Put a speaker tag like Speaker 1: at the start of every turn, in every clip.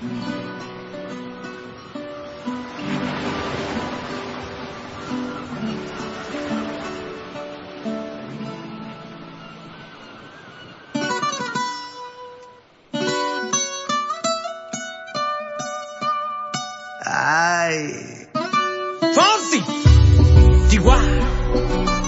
Speaker 1: Ay. Fancy! Chihuahua!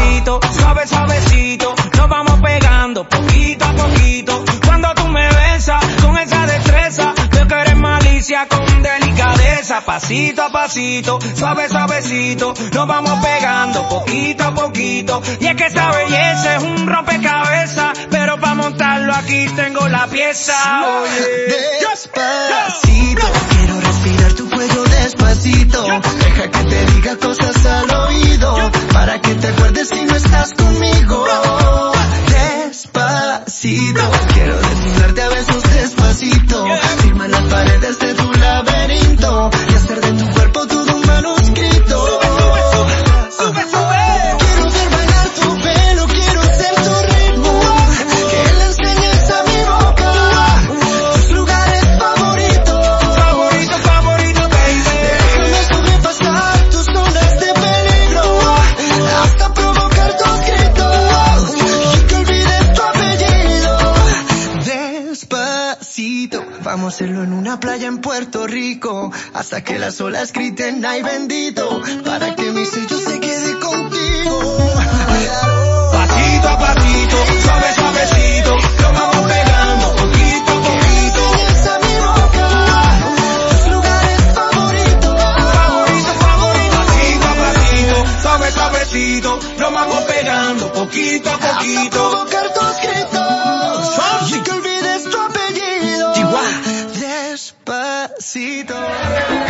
Speaker 2: Pasito, suave, suavecito. Nos vamos pegando poquito a poquito. Cuando tú me besas con esa destreza, veo que eres malicia con delicadeza. Pasito a pasito, suave, suavecito. Nos vamos pegando poquito a poquito. Y es que esa belleza es un rompecabezas. Pero para montarlo aquí tengo la pieza. Oye.
Speaker 1: Despacito, quiero respirar tu cuello despacito. Deja que hacerlo en una playa en Puerto Rico hasta que las olas griten ay bendito para que mi sello se quede contigo.
Speaker 2: A pasito, suave, suavecito, lo vamos pegando poquito a poquito.
Speaker 1: A mi boca tus lugares favoritos.
Speaker 2: Favorito, favorito, pasito a pasito, suave, suavecito, lo vamos pegando poquito a
Speaker 1: Hasta
Speaker 2: poquito.
Speaker 1: provocar tus gritos pasito yeah.